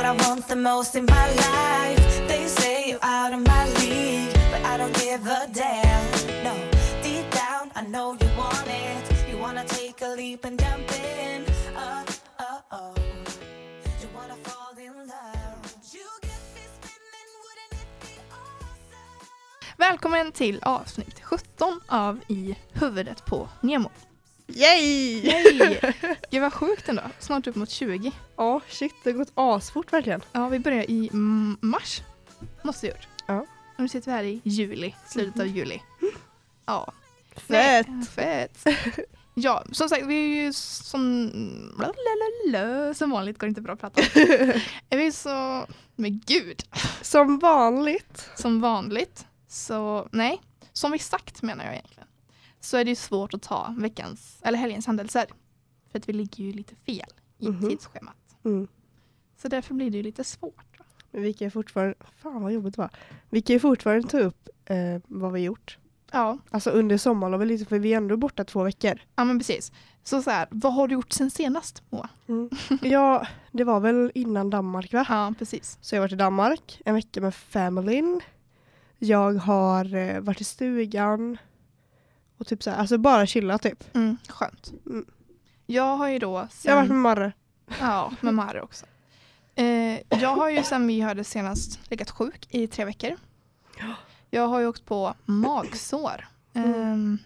what I want the most in my life. They say you're out of my league, but I don't give a damn. No, deep down, I know you want it. You wanna take a leap and jump in. Oh, oh, oh. You wanna fall in love. You get me spinning, wouldn't it be awesome? Välkommen till avsnitt 17 av I huvudet på Nemo. Yay! Yay! Gud vad sjukt ändå. Snart upp mot 20. Ja, shit, det har gått asfort verkligen. Ja, vi börjar i mars. Måste vi gjort. Ja. Och nu sitter vi här i juli, slutet av juli. Ja. Fett! Nej, fett. Ja, som sagt, vi är ju som... Lalalala, som vanligt går det inte bra att prata. är vi så... Men gud! Som vanligt. Som vanligt. Så nej, som vi sagt menar jag egentligen. Så är det ju svårt att ta veckans, eller helgens händelser. För att vi ligger ju lite fel i Mhm. tidsschemat. Mm. Så därför blir det ju lite svårt. va? Men vi kan ju fortfarande, fan vad jobbigt det var. Vi kan ju fortfarande ta upp eh, vad vi gjort. Ja, Alltså under sommarlovet lite, för vi är ändå borta två veckor. ja men precis. Så så här, vad har du gjort sen senast Moa? Ja, det var väl innan Danmark va? Ja, precis. Så jag har varit i Danmark en vecka med familyn. Jag har eh, varit i stugan. Och typ så här, alltså bara chilla typ. Mm, skönt. Mm. Jag har ju då sen... Jag har varit med Marre. Ja, med Mari också. Eh, jag har ju sen vi hörde senast legat sjuk i tre veckor. Jag har ju åkt på magsår. Ehm,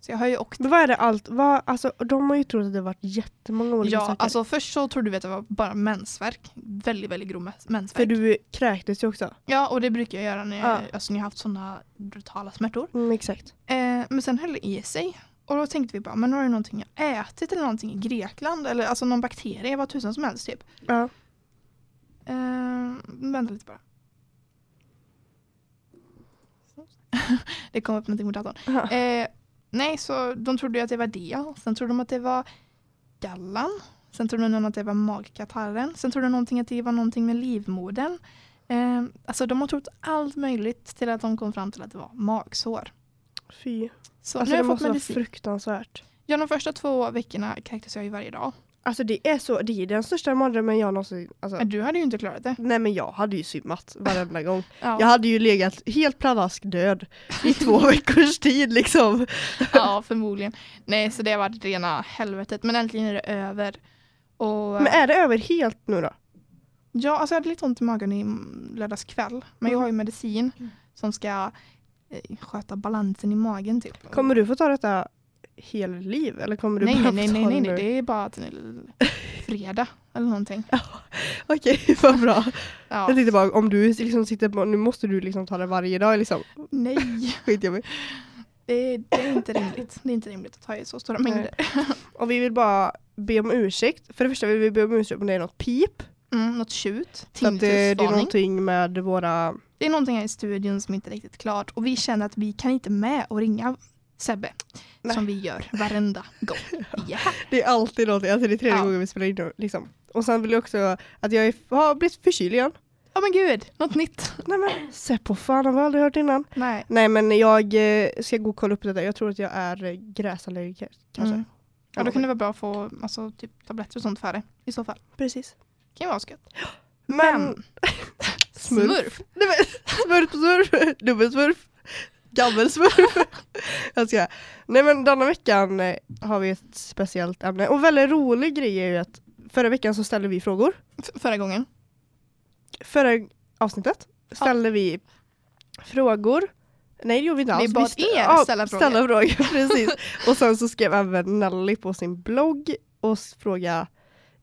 så jag har ju åkt... Men vad är det allt? Vad, alltså, de har ju trott att det varit jättemånga olika Ja, saker. alltså först så trodde vi att det var bara mensvärk. Väldigt, väldigt grov mens- mensvärk. För du kräktes ju också. Ja, och det brukar jag göra när jag, Ja. alltså, när jag har haft sådana brutala smärtor. Mm, exakt. Eh, men sen höll det i sig. Och då tänkte vi bara, men har det någonting jag ätit eller någonting i Grekland? Eller alltså någon bakterie, vad tusan som helst typ. Ja. Eh, vänta lite bara. det kom upp någonting mot datorn. Ja. Eh, nej, så de trodde att det var det. Sen trodde de att det var gallan. Sen trodde någon att det var magkatarren. Sen trodde någonting att det var någonting med livmodern. Eh, alltså de har trott allt möjligt till att de kom fram till att det var magsår. Fy. Så Alltså nu har jag fått medicin. fruktansvärt. Ja, de första två veckorna kräktes jag ju varje dag. Alltså det är så, det är den största mardrömmen jag någonsin, alltså, Men du hade ju inte klarat det. nej men jag hade ju simmat varenda gång. Ja, Jag hade ju legat helt pladask död i två veckors tid liksom. ja förmodligen. Nej, så det har varit rena helvetet. Men äntligen är det över. Och, Men är det över helt nu då? Ja, alltså jag hade lite ont i magen i lördags kväll. Men jag har ju medicin Mm. som ska eh, sköta balansen i magen typ. Kommer du få ta detta hela ditt liv? Eller kommer du nej, bara nej, nej, nej, nej, det är bara fredag eller någonting. Okej, vad bra. Ja. Jag tänkte bara om du liksom sitter på, nu måste du liksom ta det varje dag liksom. Nej, Skitjobbigt. det är, det är inte rimligt. Det är inte rimligt att ta i så stora mängder. Och vi vill bara be om ursäkt. För det första vill vi be om ursäkt om det är något pip. Mm, något tjut, Så att det, det är någonting med våra... Det är någonting här i studion som inte är riktigt klart och vi känner att vi kan inte med och ringa Sebbe Nej. som vi gör varenda gång vi är här. Det är alltid någonting, alltså det är tredje Ja. gången vi spelar in liksom. Och sen vill jag också att jag är, har blivit förkyld igen. Ja men gud, något nytt. Nej men, se på fan har vi aldrig hört innan. Nej. Nej men jag eh, ska gå och kolla upp detta, jag tror att jag är eh, gräsallergiker kanske. Mm. Ja, då kan det vara bra att få alltså, typ, tabletter och sånt för det i så fall. Precis. kan ju vara skött. Men, Men, Smurf. smurf. Nej, men, smurf smurf, dubbelsmurf, gammelsmurf. jag ska. Nej men denna veckan eh, har vi ett speciellt ämne. Och väldigt rolig grej är ju att förra veckan så ställde vi frågor. F- förra gången. Förra avsnittet ställde vi frågor. Nej det gjorde vi inte Vi alls. bad st- er ställa frågor. Ställa frågor precis. och sen så skrev även Nelly på sin blogg och s- fråga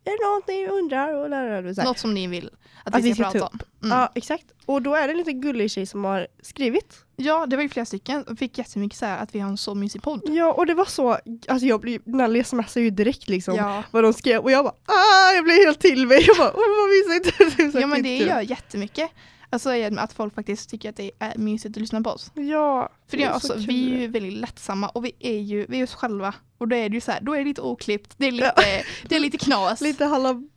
är det någonting du undrar? Och där, där, där. Något som ni vill att, Att vi vi ska ska prata ta om. Mm. Ja exakt. Och då är det en liten gullig tjej som har skrivit. Ja, det var ju flera stycken. Jag fick jättemycket så här att vi har en så mysig podd. Ja och det var så, alltså jag blir, Nelly smsade ju direkt liksom Ja. vad de skrev och jag bara ah, jag blev helt till mig. Jag bara åh vad mysigt. Ja, men det skitkul. gör jättemycket. Alltså att folk faktiskt tycker att det är mysigt att lyssna på oss. Ja. För det, är alltså, så vi är ju väldigt lättsamma och vi är ju vi är oss själva. Och då är det ju så här, då är det lite oklippt, det är lite, det är lite knas. Lite halabalik,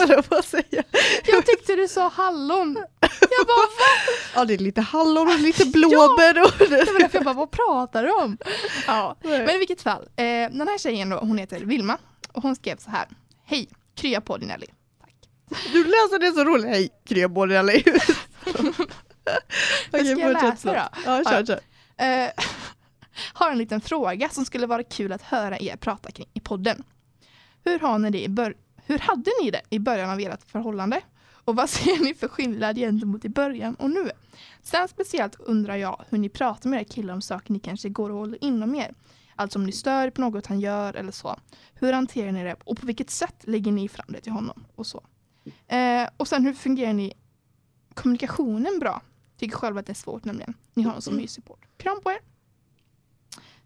höll jag på att säga. Jag tyckte du sa hallon. Jag bara, va? Ja det är lite hallon och lite blåbär och Det var därför jag bara, vad pratar du om? Ja. Men i vilket fall, eh, den här tjejen då, hon heter Vilma och hon skrev så här. Hej, krya på din Ellie. Tack. Du läser det så roligt. Hej, kremborrella i huset. Vad ska jag läsa då? Ja, kör, kör. Eh, har en liten fråga som skulle vara kul att höra er prata kring i podden. Hur, har ni det i bör- hur hade ni det i början av ert förhållande? Och vad ser ni för skillnad gentemot i början och nu? Sen speciellt undrar jag hur ni pratar med era killar om saker ni kanske går och håller inom er. Alltså om ni stör på något han gör eller så. Hur hanterar ni det och på vilket sätt lägger ni fram det till honom? Och så. Eh, och sen hur fungerar ni kommunikationen bra? Tycker själv att det är svårt nämligen. Ni har en så mysig podd. Kram på er!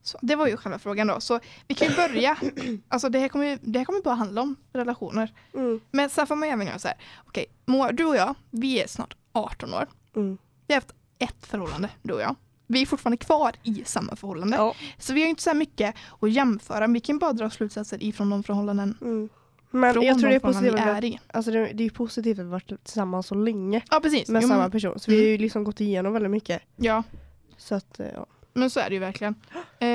Så, det var ju själva frågan då. Så vi kan ju börja. Alltså det här kommer, ju- det här kommer bara handla om relationer. Mm. Men sen får man även göra så här. Okej, Moa, du och jag, vi är snart 18 år. Mm. Vi har haft ett förhållande, du och jag. Vi är fortfarande kvar i samma förhållande. Ja. Så vi har ju inte så mycket att jämföra. Men Vi kan bara dra slutsatser ifrån de förhållanden Mm. Men från jag tror det de är positivt, vi är i. alltså det, det är positivt att vi varit tillsammans så länge Ja, precis. med Jo, samma person. Så vi har ju liksom gått igenom väldigt mycket. ja, Så att, eh, ja. men så är det ju verkligen. Eh,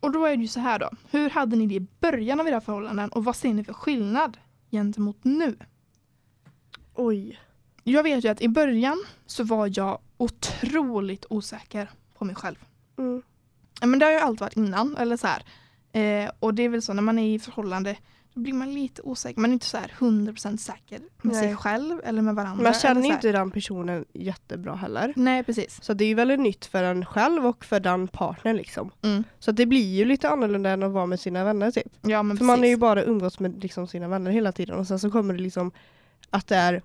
och då är det ju så här då. Hur hade ni det i början av era förhållanden och vad ser ni för skillnad gentemot nu? Oj. Jag vet ju att i början så var jag otroligt osäker på mig själv. Mm. Men det har ju alltid varit innan. Eller så här. Eh, och det är väl så när man är i förhållande blir man lite osäker. Man är inte så här 100% säker med Nej. sig själv eller med varandra. Man känner ju inte den personen jättebra heller. Nej, precis. Så det är ju väldigt nytt för en själv och för den partnern liksom. Mm. Så det blir ju lite annorlunda än att vara med sina vänner typ. Ja, men För precis. man är ju bara umgås med liksom, sina vänner hela tiden och sen så kommer det liksom att det är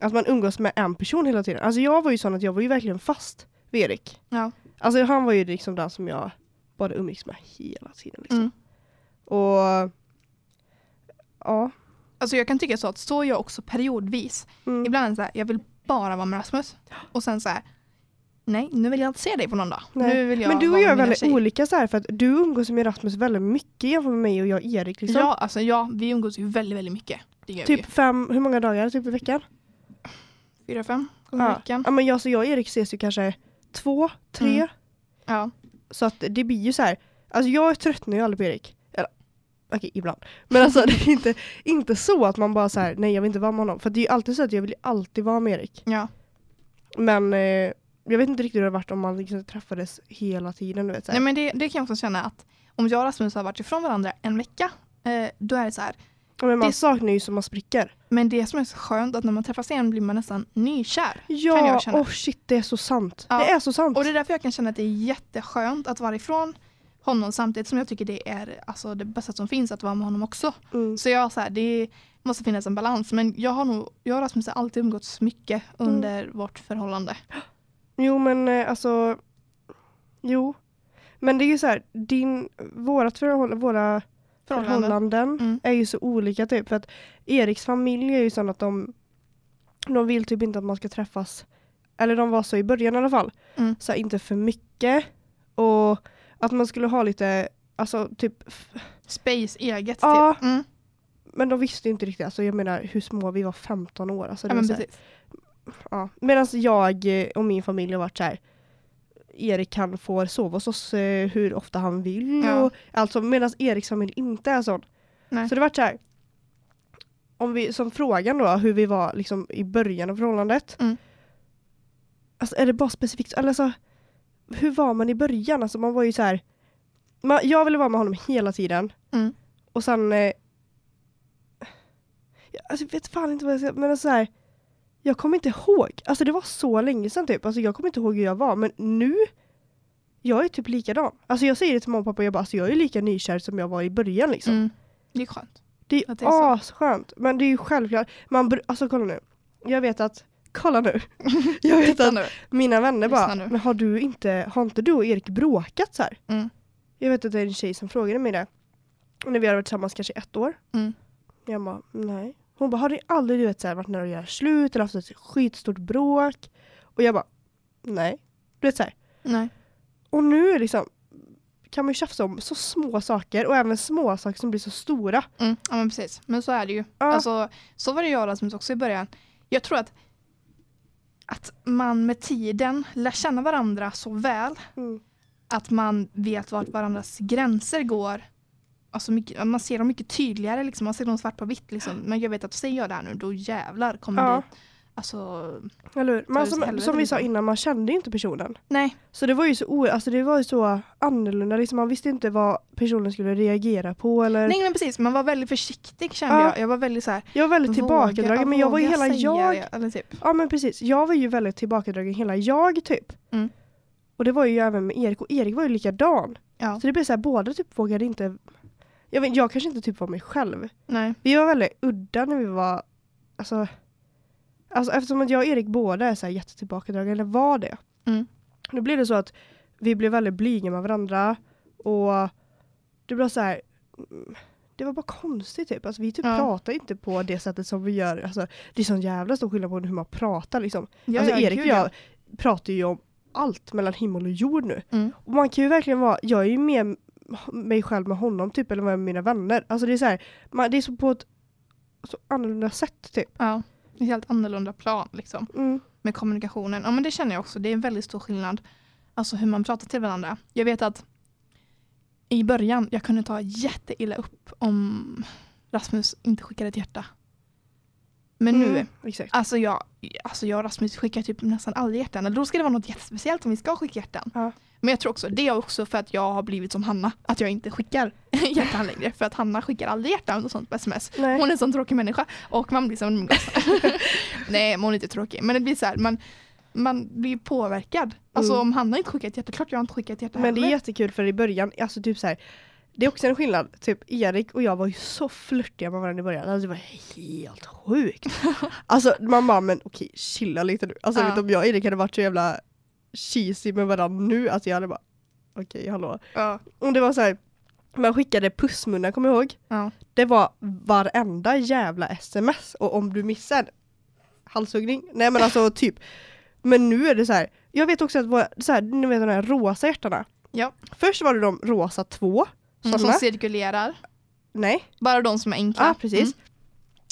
att man umgås med en person hela tiden. Alltså jag var ju sån att jag var ju verkligen fast vid Erik. Ja. Alltså han var ju liksom den som jag bara umgicks med hela tiden. Liksom. Mm. Och ja. Alltså jag kan tycka så att så är jag också periodvis. Mm. Ibland är det så här, jag vill bara vara med Rasmus. Och sen så här, nej nu vill jag inte se dig på någon dag. Men du och jag är väldigt tjejer. olika så här för att du umgås med Rasmus väldigt mycket jämfört med mig och jag och Erik. Liksom. Ja, alltså ja, vi umgås ju väldigt, väldigt mycket. Typ fem, hur många dagar typ i veckan? Fyra, fem gånger i Ja. veckan. ja men jag, så jag och Erik ses ju kanske två, tre. Mm. Ja. Så att det blir ju så här. Alltså jag tröttnar ju aldrig på Erik. Okej ibland. Men alltså det är inte, inte så att man bara så här, nej jag vill inte vara med honom. För det är ju alltid så att jag vill ju alltid vara med Erik. ja. Men eh, jag vet inte riktigt hur det har varit om man liksom träffades hela tiden. Du vet, så här. Nej men det, det kan jag också känna att om jag och Rasmus har varit ifrån varandra en vecka, eh, då är det så här. Ja, men man det- saknar ju som man spricker. Men det som är så skönt att när man träffas igen blir man nästan nykär. Ja, känna. oh shit det är så sant. Ja. Det är så sant. Och det är därför jag kan känna att det är jätteskönt att vara ifrån honom samtidigt som jag tycker det är alltså, det bästa som finns att vara med honom också. Mm. Så jag så här, det måste finnas en balans. Men jag har nog, jag och Rasmus har alltid umgåtts mycket Mm. under vårt förhållande. Jo men eh, alltså, jo. Men det är ju så här, din, vårat förhållande, våra Förhållanden. förhållanden Mm. är ju så olika typ. För att Eriks familj är ju sån att de, de vill typ inte att man ska träffas, eller de var så i början i alla fall, Mm. så här, inte för mycket. Att man skulle ha lite, alltså typ, Space eget Ja. typ. Mm. men de visste ju inte riktigt, alltså jag menar hur små vi var, 15 år. Alltså, Ja, men så här, precis. Ja. Medan jag och min familj har varit så här. Erik kan få sova hos oss eh, hur ofta han vill. Ja. Och, alltså, Medan Eriks familj inte är sån. Nej. Så det var så här. Om vi, som frågan då, hur vi var liksom, i början av förhållandet. Mm. Alltså är det bara specifikt, eller alltså, hur var man i början? Alltså man var ju så här. Man, jag ville vara med honom hela tiden. Mm. Och sen... Eh, jag, alltså, jag vet fan inte vad jag ska men alltså, så här, Jag kommer inte ihåg. Alltså det var så länge sedan typ. Alltså jag kommer inte ihåg hur jag var. Men nu, jag är typ likadan. Alltså jag säger det till mamma och pappa, jag bara, alltså jag är lika nykär som jag var i början liksom. Mm. Det är skönt. Det Att det är är asskönt. Men det är ju självklart. Man, alltså kolla nu. Jag vet att, kolla nu. Jag vet Titta att nu. mina vänner Lyssna bara, nu. men har du inte, har inte du och Erik bråkat så här? Mm. Jag vet att det är en tjej som frågade mig det. När vi har varit tillsammans kanske ett år. Mm. Jag bara, nej. Hon bara, har ni aldrig du vet, så här, varit nära att göra slut eller haft ett skitstort bråk? Och jag bara, nej. Du vet så här. Nej. Och nu är liksom, kan man ju tjafsa om så små saker och även små saker som blir så stora. Mm. Ja men precis. Men så är det ju. Ja. Alltså, så var det jag och Rasmus också i början. Jag tror att, att man med tiden lär känna varandra så väl Mm. att man vet vart varandras gränser går alltså mycket, man ser dem mycket tydligare, liksom. man ser dem svart på vitt. Liksom. Men jag vet att säger jag det här nu, då jävlar kommer Ja. det Alltså, Eller sig som, som vi sa liksom. innan, man kände ju inte personen. nej. Så det var ju så, o- alltså det var ju så annorlunda, liksom, man visste inte vad personen skulle reagera på. Eller... Nej men precis, man var väldigt försiktig kände Ja. jag. Jag var väldigt så här, Jag var väldigt tillbakadragen men jag var ju hela jag. Eller typ. Ja men precis, jag var ju väldigt tillbakadragen hela jag typ. Mm. Och det var ju även med Erik och Erik var ju likadan. Ja. Så det blev så här, båda typ vågade inte jag, vet, jag kanske inte typ var mig själv. Nej. Vi var väldigt udda när vi var alltså, alltså eftersom att jag och Erik båda är så här jättetillbakadragna, eller var det. Mm. Då blev det så att vi blev väldigt blyga med varandra och det blev så här det var bara konstigt typ. Alltså, vi typ Ja. pratar inte på det sättet som vi gör. Alltså, det är sån jävla stor skillnad på hur man pratar liksom. Ja, alltså ja, Erik och jag pratar ju om allt mellan himmel och jord nu. Mm. Och man kan ju verkligen vara, jag är ju mer mig själv med honom typ eller med mina vänner. Alltså det är så här, man, det är så på ett så annorlunda sätt typ. Ja, ett helt annorlunda plan liksom. Mm. Med kommunikationen. Ja men det känner jag också, det är en väldigt stor skillnad. Alltså hur man pratar till varandra. Jag vet att i början, jag kunde ta jätteilla upp om Rasmus inte skickade ett hjärta. Men nu, Mm, exakt. alltså jag, alltså jag och Rasmus skickar typ nästan aldrig hjärtan. Då ska det vara något jättespeciellt om vi ska skicka hjärtan. Ja. Men jag tror också, det är också för att jag har blivit som Hanna. Att jag inte skickar hjärtan längre. För att Hanna skickar aldrig hjärtan och sånt på sms. Nej. Hon är en sån tråkig människa. Och man blir som Nej, men hon är inte tråkig. Men det blir så här, man, man blir påverkad. Alltså Mm. om Hanna inte skickar ett hjärta, klart jag inte skickar ett hjärta Men det är heller. jättekul för i början, alltså typ så här. Det är också en skillnad, typ Erik och jag var ju så flörtiga med varandra i början, alltså det var helt sjukt. alltså man bara, men okej chilla lite nu. Alltså Ja. vet om jag och Erik hade varit så jävla cheesy med varandra nu, alltså jag hade bara, okej hallå. Ja. Och det var så här, man skickade pussmunnar kommer jag ihåg. Ja. Det var varenda jävla sms och om du missar halshuggning, nej men alltså typ. Men nu är det så här. jag vet också att våra, så här, ni vet de här rosa hjärtarna. Ja. Först var det de rosa två, Mm, som cirkulerar. Nej, Bara de som är enkla. ja precis. Mm.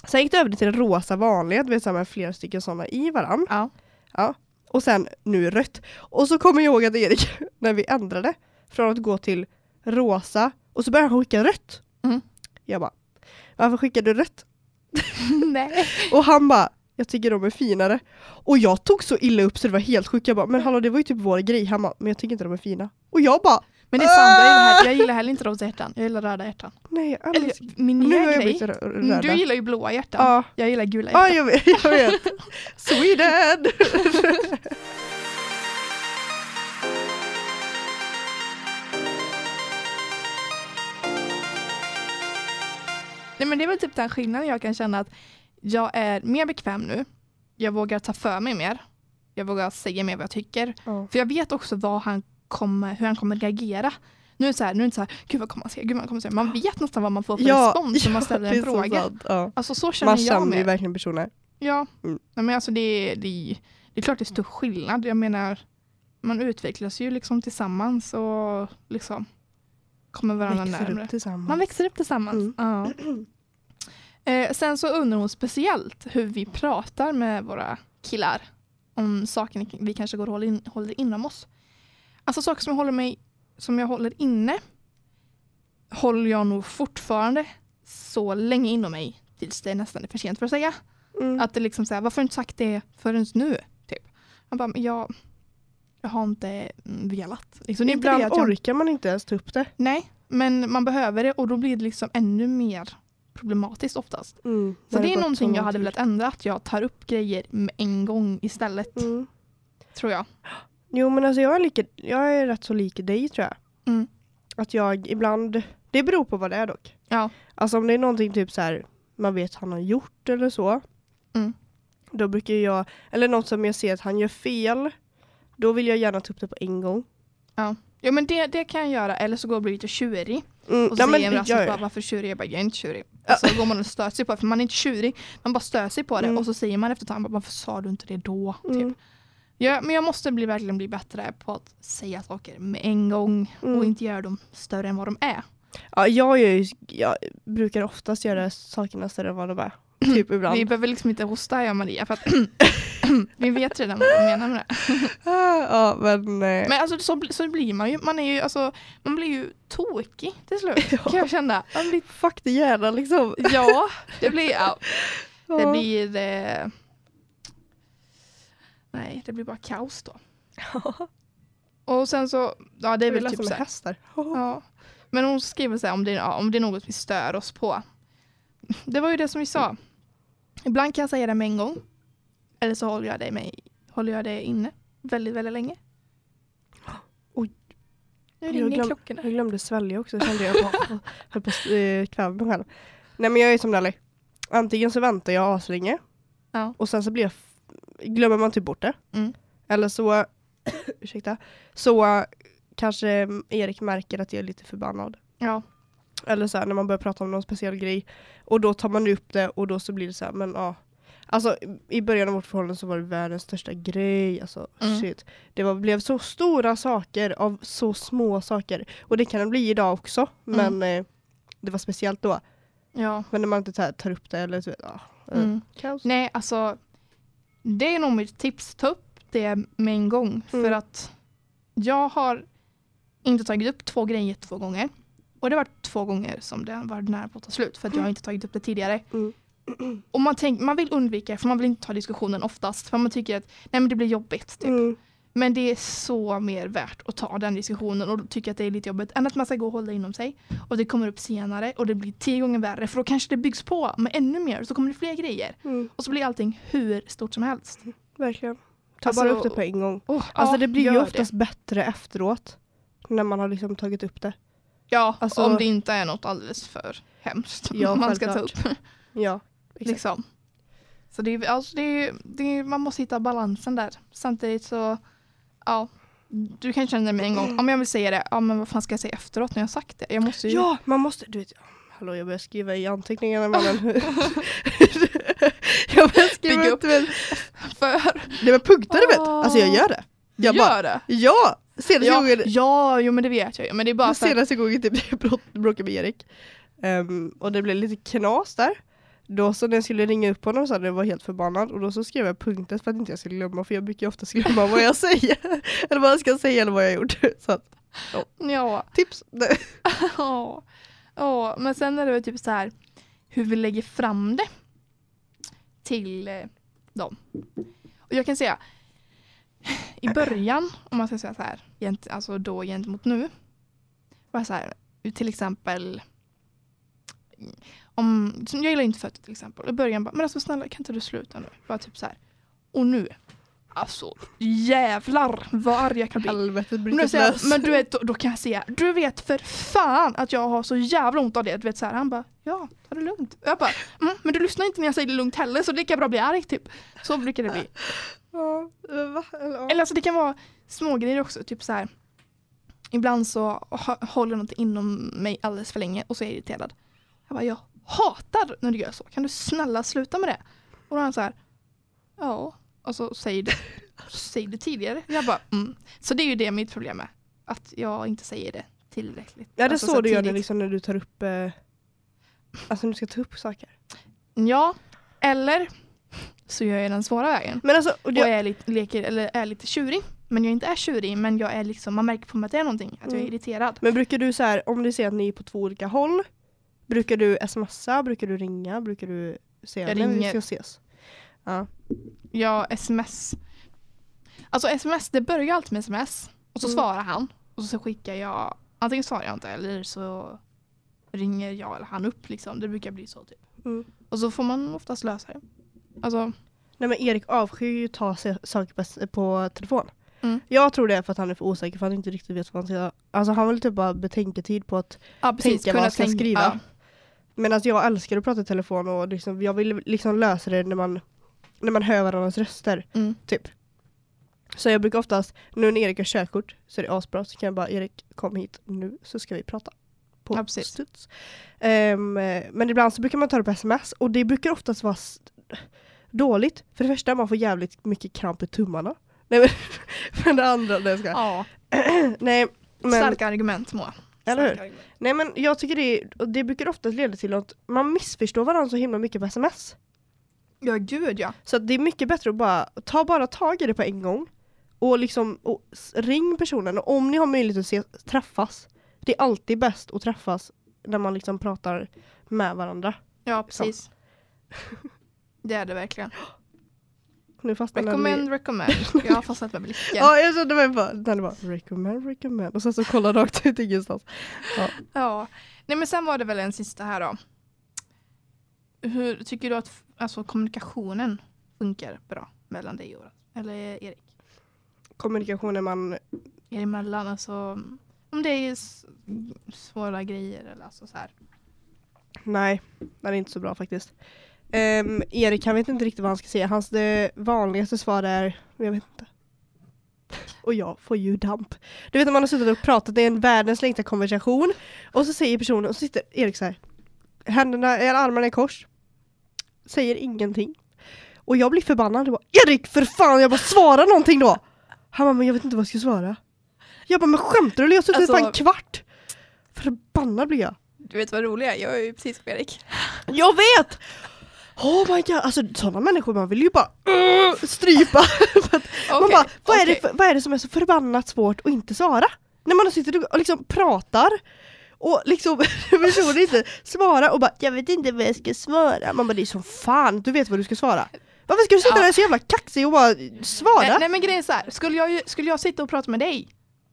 Sen gick det över till det rosa vanliga, du vet så här med flera stycken sådana i varann. Ja. Ja. Och sen nu rött. Och så kommer jag ihåg att Erik, när vi ändrade från att gå till rosa och så började han skicka rött. Mm. Jag bara, varför skickar du rött? Nej. Och han bara, jag tycker de är finare. Och jag tog så illa upp så det var helt sjukt. Jag bara, men hallå det var ju typ vår grej. Han bara, men jag tycker inte de är fina. Och jag bara, Men det är sant, jag gillar, he- jag gillar heller inte rosa hjärtan. Jag gillar röda hjärtan. nej. Eller min nu nya grej. Mm. Du gillar ju blåa hjärtan. Ja, Jag gillar gula ja hjärtan. jag vet. Jag vet. Sweden! Nej, men det är väl typ den skillnaden jag kan känna att jag är mer bekväm nu. Jag vågar ta för mig mer. Jag vågar säga mer vad jag tycker. Ja. För jag vet också vad han kommer, hur han kommer reagera. Nu är det så här, nu är det inte så här, gud vad kommer han säga, gud vad kommer han säga. Man vet nästan vad man får för respons när man ställer en så fråga. sant. Ja. Alltså så känner Man jag känner ju med. verkligen personer. Ja, Mm. Nej, men alltså det, det, det är klart det är stor skillnad. Jag menar, man utvecklas ju liksom tillsammans och liksom kommer varandra Växer närmare. Man växer upp tillsammans. Mm. Ja. Eh, sen så undrar hon speciellt hur vi pratar med våra killar om saker vi kanske går och håller, in, håller inom oss. Alltså saker som jag håller mig som jag håller inne håller jag nog fortfarande så länge inom mig tills det nästan är för sent för att säga. Mm. Att det liksom så här, varför har du inte sagt det förrän nu? Typ. Man bara, jag, jag har inte mm, velat. Liksom, Ibland jag, orkar man inte ens ta upp det. Nej, men man behöver det och då blir det liksom ännu mer problematiskt oftast. Mm. Så det är någonting jag hade velat ändra, att jag tar upp grejer med en gång istället. Mm. tror jag. Jo men alltså jag är, lika, jag är rätt så lik dig tror jag. Mm. Att jag ibland, det beror på vad det är dock. Ja. Alltså om det är någonting typ så här man vet han har gjort eller så. Mm. Då brukar jag, eller något som jag ser att han gör fel. Då vill jag gärna ta upp det på en gång. Ja men det, det kan jag göra, eller så går jag blir lite tjurig. Mm, Och så ja, men, säger Rasmus jag- bara varför tjurig? Jag bara jag är inte tjurig. Och så går man och stör sig på det, för man är inte tjurig. Man bara stör sig på det Mm. och så säger man efter ett tag, varför sa du inte det då? Mm. Typ. Ja, men jag måste bli, verkligen bli bättre på att säga saker med en gång Mm. och inte göra dem större än vad de är. Ja, jag, ju, jag brukar oftast göra sakerna större än vad de är. Typ ibland. Vi behöver liksom inte hosta jag och Maria för att Vi vet redan vad du menar med det. ja men, eh, Men alltså så, så blir man ju. Man är ju alltså, man blir ju tokig till slut Ja. kan jag känna. Man blir, fuck det gärna liksom. ja, det blir, ja, det blir eh, Nej, det blir bara kaos då. Och sen så, ja det är Jag väl typ så här, hästar. ja. Men hon skriver så här om det, ja, om det är något vi stör oss på. Det var ju det som vi sa. Ibland kan jag säga det med en gång. Eller så håller jag det, med, håller jag det inne väldigt, väldigt länge. Oj. Nu Jag ringer glöm- klockorna. Jag glömde svälja också, kände jag bara höll på att eh, kväva mig själv. Nej men jag är som Nelly. Antingen så väntar jag aslänge Ja. och sen så blir jag glömmer man typ bort det. Mm. Eller så, ursäkta, så kanske Erik märker att jag är lite förbannad. Ja. Eller så här, när man börjar prata om någon speciell grej och då tar man upp det och då så blir det så här, men ja. Alltså i början av vårt förhållande så var det världens största grej. Alltså, Mm. shit. Det var, blev så stora saker av så små saker. Och det kan det bli idag också. Mm. Men eh, det var speciellt då. ja. Men när man inte tar, tar upp det eller så vet, eh, Mm. kaos. Nej, alltså det är nog mitt tips. Ta upp det med en gång. För Mm. att jag har inte tagit upp två grejer två gånger. Och det varit två gånger som det varit nära på att ta slut. För att jag har inte tagit upp det tidigare. Mm. Och man, tänk, man vill undvika för man vill inte ta diskussionen oftast. För man tycker att nej, men det blir jobbigt. Typ. Mm. Men det är så mer värt att ta den diskussionen och tycka att det är lite jobbigt än att man ska gå och hålla inom sig. Och det kommer upp senare och det blir tio gånger värre för då kanske det byggs på med ännu mer så kommer det fler grejer. Mm. Och så blir allting hur stort som helst. Verkligen. Ta Alltså- bara upp det på en gång. Oh, Alltså ja, det blir ju oftast bättre efteråt. När man har liksom tagit upp det. Ja, alltså- om det inte är något alldeles för hemskt Ja, man ska ta upp. Ja, exakt. liksom. Så det är, alltså det är, det är, man måste hitta balansen där. Samtidigt så, ja, du kan känna med en gång, om jag vill säga det, ja men vad fan ska jag säga efteråt när jag har sagt det? Jag måste ju, Ja, man måste, du vet, hallå jag börjar skriva i anteckningarna mannen. jag börjar skriva upp. vet, för det var punkter du vet. Alltså jag gör det. Jag bara, gör det. ja! Senaste Ja, gången, ja, jo men det vet jag. Men det är bara att, senaste gången typ jag bråkade med Erik. Ehm, och det blev lite knas där. Då så när jag skulle ringa upp honom så hade jag var helt förbannad och då så skrev jag punkter för att inte jag skulle glömma för jag brukar ju ofta glömma vad jag säger. eller vad jag ska säga eller vad jag gjort. Så att, ja, tips! ja, ja, men sen är det väl typ så här hur vi lägger fram det till eh, dem. Och jag kan säga i början, om man ska säga så här, gent, alltså då gentemot nu, var så här, till exempel om, som jag gillar inte fötter till exempel. I början bara, men alltså snälla kan inte du sluta nu? Bara typ så här. Och nu, alltså jävlar vad arg jag kan bli. Helvetet Men, bryter lös. men du vet, då, då kan jag säga, du vet för fan att jag har så jävla ont av det. Du vet, så här, han bara, ja, ta det lugnt. Jag bara, mm, men du lyssnar inte när jag säger det lugnt heller så det kan bra bli arg typ. Så brukar det bli. Ja, va? Eller, ja. Eller alltså det kan vara små grejer också, typ så här. Ibland så håller något inom mig alldeles för länge och så är jag irriterad. Jag bara, jag hatar när du gör så. Kan du snälla sluta med det? Och då är han så här, ja, och så säger det, säg det tidigare. Jag bara, mm. Så det är ju det mitt problem är. Att jag inte säger det tillräckligt. Ja det är Alltså, så du gör det liksom när du tar upp eh, Alltså när du ska ta upp saker. Ja, eller så gör jag den svåra vägen. Men alltså, och Och det, är lite, leker, eller är lite tjurig. Men jag inte är tjurig, men jag är liksom, man märker på mig att det är någonting. Att jag är Mm. irriterad. men brukar du så här, om du ser att ni är på två olika håll Brukar du smsa, brukar du ringa, brukar du säga Jag när vi ringer. ska ses? Ja. Jag sms. Alltså sms, det börjar alltid med sms. Och så Mm. svarar han. Och så skickar jag, antingen svarar jag inte eller så ringer jag eller han upp liksom. Det brukar bli så typ. Mm. Och så får man oftast lösa det. Alltså, Nej men Erik avskyr ju att ta saker på, telefon. Mm. Jag tror det är för att han är för osäker för att han inte riktigt vet vad han ska Alltså han vill typ bara betänketid på att ja precis. Tänka vad jag ska tänka- skriva. Ja. Medan jag älskar att prata i telefon och liksom, jag vill liksom lösa det när man när man hör varandras röster. Mm. Typ. Så jag brukar oftast, nu när Erik har körkort så är det asbra så kan jag bara Erik kom hit nu så ska vi prata. På Ja, studs. Ehm, men ibland så brukar man ta det på sms och det brukar oftast vara dåligt. För det första man får jävligt mycket kramp i tummarna. Nej men för det andra, jag ska. ja. Nej men, Starka argument Moa. Eller hur? Nej men jag tycker det, och det brukar oftast leda till att man missförstår varandra så himla mycket på sms. Ja gud ja. Så det är mycket bättre att bara ta bara tag i det på en gång. Och liksom och ring personen och om ni har möjlighet att se, träffas. Det är alltid bäst att träffas när man liksom pratar med varandra. Ja precis. Det är det verkligen. Nu fastnade Recommend, recommend. Jag har fastnat med blicken. Ja, jag kände mig bara, det var recommend, recommend. Och sen så kolla rakt ut ingenstans. Ja. Nej men sen var det väl en sista här då. Hur tycker du att alltså, kommunikationen funkar bra mellan dig och eller Erik? Kommunikation är man, Er emellan alltså om det är svåra grejer eller alltså så här. nej, det är inte så bra faktiskt. Ehm, Erik han vet inte riktigt vad han ska säga. Hans det vanligaste svar är, jag vet inte. Och jag får ju damp. Du vet när man har suttit och pratat, det är en världens längsta konversation. Och så säger personen, och så sitter Erik så här. Händerna, eller armarna i kors. Säger ingenting. Och jag blir förbannad. Jag bara, Erik för fan, jag bara svara någonting då! Han bara, men jag vet inte vad jag ska svara. Jag bara, men skämtar du? eller? Jag har suttit Alltså- en kvart. Förbannad blir jag. Du vet vad roligt är? Jag är ju precis som Erik. Jag vet! Oh my god, alltså sådana människor man vill ju bara uh, strypa. Att man bara, vad, är det för, vad är det som är så förbannat svårt att inte svara? När man sitter och liksom pratar och liksom personen inte svarar och bara jag vet inte vad jag ska svara. Man bara det är som fan, du vet vad du ska svara. Varför ska du sitta Ja. där så jävla kaxig och bara svara? Nej, nej men grejen är så här. Skulle jag, skulle jag sitta och prata med dig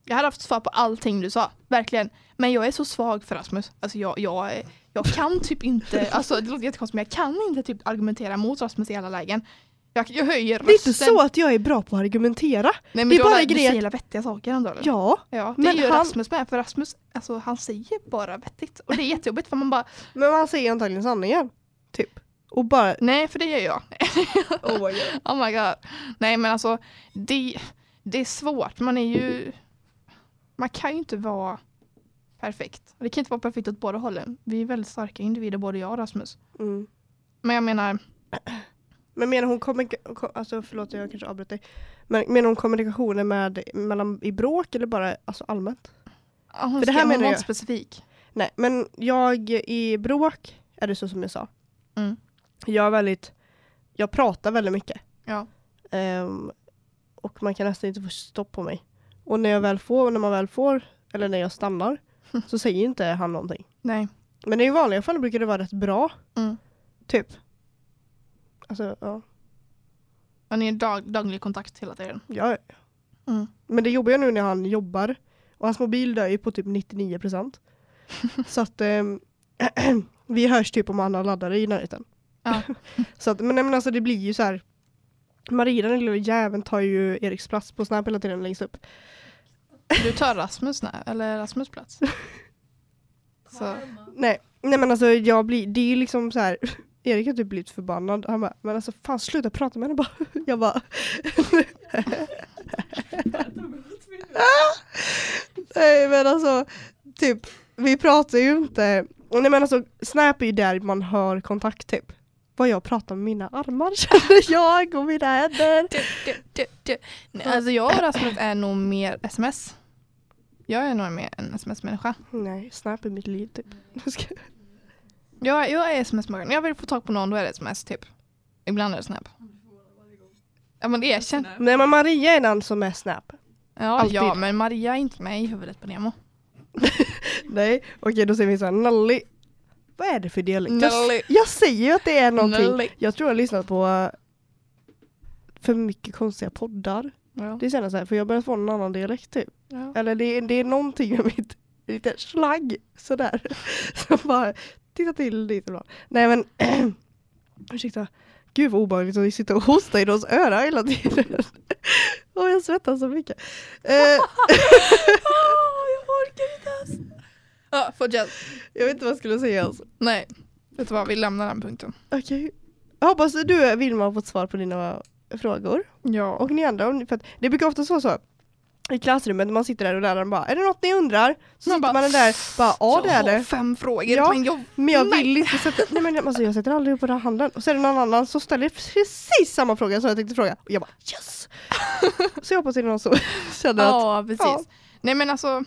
jag hade haft svar på allting du sa, verkligen. Men jag är så svag för Rasmus. Alltså jag, jag, jag kan typ inte, alltså det låter jättekonstigt men jag kan inte typ argumentera mot Rasmus i alla lägen. Jag, jag höjer rösten. det är inte så att jag är bra på att argumentera. Nej, men det är bara har- du säger vettiga saker ändå eller? Ja, ja det men är ju han- Rasmus med, för Rasmus alltså, han säger bara vettigt. Och det är jättejobbigt för man bara, men man säger antagligen sanningen. Typ. Och bara nej för det gör jag. oh my god. Oh my god. Nej men alltså det, det är svårt. Man är ju man kan ju inte vara perfekt. Det kan inte vara perfekt åt båda hållen. Vi är väldigt starka individer både jag och Rasmus. Mm. Men jag menar, Men menar hon kommunika- alltså förlåt jag kanske avbröt dig. Men menar hon kommunikationen med, mellan, i bråk eller bara alltså allmänt? ja, hon, För det här menar jag- specifik. Nej men jag i bråk är det så som jag sa. Mm. Jag är väldigt, jag pratar väldigt mycket. Ja. Ehm, och man kan nästan inte få stopp på mig. Och när jag väl får, när man väl får, eller när jag stannar, så säger inte han någonting. Nej. Men i vanliga fall brukar det vara rätt bra, Mm. typ. Alltså ja, Man är i dag, daglig kontakt hela tiden. ja. Mm. Men det jobbar nu när han jobbar. Och hans mobil dör ju på typ 99%. så att ehm, vi hörs typ om han har laddare i närheten. Ja. så att, men, men alltså det blir ju så här. Maria den lilla jäveln tar ju Eriks plats på Snap hela tiden längst upp. Du tar Rasmus nä, eller Rasmus plats. Så. Nej, nej men alltså jag blir, det är ju liksom så här. Erik har typ blivit förbannad. Han bara, men alltså fan sluta prata med henne bara. Jag bara. nej men alltså, typ, vi pratar ju inte. Nej men alltså, Snap är ju där man har kontakt typ. Vad jag pratar med mina armar känner jag och mina händer. Du, du, du, du. Nej, Alltså jag och Rasmus är nog mer sms. Jag är nog mer en sms-människa. Nej, Snap är mitt liv typ. Jag Jag, är sms-människa. Jag vill få tag på någon, då är det sms typ. Ibland är det snap. Ja men erkänn. Nej men Maria är den som är Snap. Ja, Alltid. ja men Maria är inte med i huvudet på Nemo. Nej, okej då säger vi såhär, Nalli. Vad är det för dialekt? Jag, jag säger ju att det är någonting. Nalli. Jag tror jag har lyssnat på för mycket konstiga poddar. Ja. Det känns så här, för jag börjar få en annan dialekt typ. Ja. Eller det, det är någonting med mitt lite slagg sådär. Så bara titta till lite ibland. Nej men ursäkta. Gud vad obehagligt att vi sitter och hostar i någons öra hela tiden. Och jag svettas så mycket. Eh, jag orkar inte ens. Ja, fortsätt. jag vet inte vad jag skulle säga alltså. Nej, vet du vad, vi lämnar den punkten. Okej. Jag hoppas du Vilma har fått svar på dina frågor. Ja. Och ni andra, för det brukar ofta vara så i klassrummet när man sitter där och läraren bara Är det något ni undrar? Så Man sitter bara, man där bara Ja det är Jag det. fem frågor Ja. men jag... Men jag Nej. vill inte sätta, nej men jag- alltså, jag sätter aldrig upp den handen. Och så är det någon annan som ställer precis samma fråga som jag tänkte fråga. Och jag bara yes! så jag hoppas det är någon som känner att Ja, precis. Ja. Nej men alltså,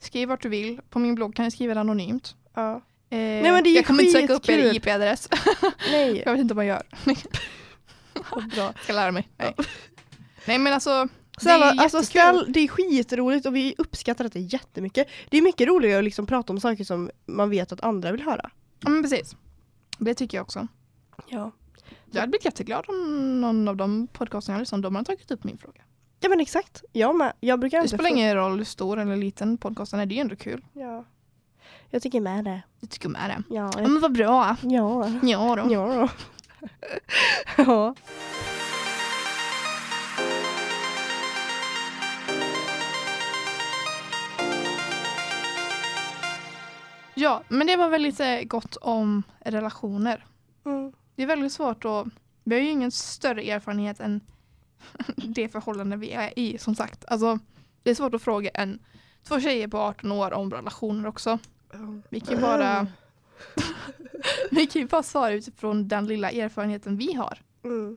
skriv vart du vill. På min blogg kan du skriva det anonymt. ja. Eh, Nej, men det är jag kommer inte söka upp er. IP-adress. Nej. jag vet inte vad man gör. Bra. ska lära mig. Nej, Nej men alltså. Så det är alltså ställ, det är skitroligt och vi uppskattar det jättemycket. Det är mycket roligare att liksom prata om saker som man vet att andra vill höra. Ja men precis. Det tycker jag också. Ja. Jag hade blivit jätteglad om någon av de podcasterna jag på, de har tagit upp min fråga. Ja men exakt, jag med. Jag brukar Det spelar ingen roll hur stor eller liten podcasten är, det är ju ändå kul. Ja. Jag tycker med det. Jag tycker med det. Ja. Ja men vad bra. Ja. Ja då. Ja då. Ja. Ja, men det var väl lite gott om relationer. Mm. Det är väldigt svårt att... Vi har ju ingen större erfarenhet än det förhållande vi är i som sagt. Alltså, det är svårt att fråga en två tjejer på 18 år om relationer också. Vi kan bara, vi kan ju bara svara utifrån den lilla erfarenheten vi har Mm.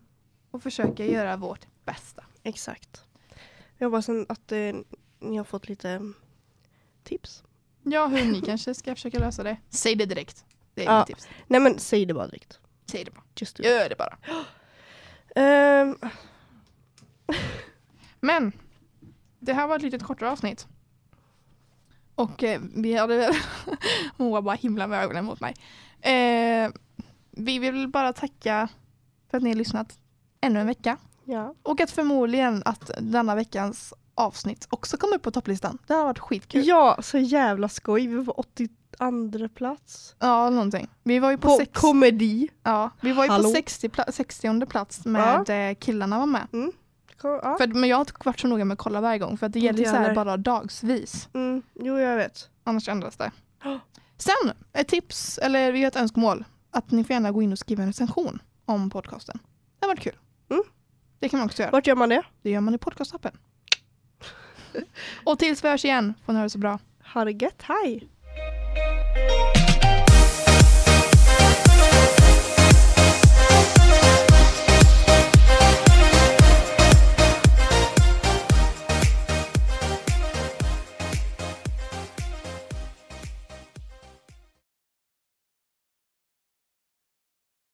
och försöka göra vårt bästa. Exakt. Jag hoppas att eh, ni har fått lite tips. Ja, hur ni kanske ska försöka lösa det. Säg det direkt. Det är Ja. tips. Nej men säg det bara direkt. Säg det bara. Just do it. Gör det bara. Ehm, Men det här var ett litet kortare avsnitt. Och eh, vi hade. Moa bara himla med ögonen mot mig. Eh, vi vill bara tacka för att ni har lyssnat ännu en vecka. ja. Och att förmodligen att denna veckans avsnitt också kommer upp på topplistan. Det har varit skitkul. ja, så jävla skoj. Vi var på 82 plats. Ja, någonting. Vi var ju på, På sex... komedi. ja, vi var ju Hallå? på 60 pla- 60 plats med eh, killarna var med. Ko- Ja. För, men jag har inte varit så noga med att kolla varje gång för att det gäller ju så här heller. bara dagsvis. Mm. Jo, jag vet. Annars ändras det. Ja. Sen ett tips, eller vi har ett önskemål, att ni får gärna gå in och skriva en recension om podcasten. Det har varit kul. Mm. Det kan man också göra. Vart gör man det? Det gör man i podcastappen. och tills vi hörs igen, får ni ha det så bra. Ha det gött, hej!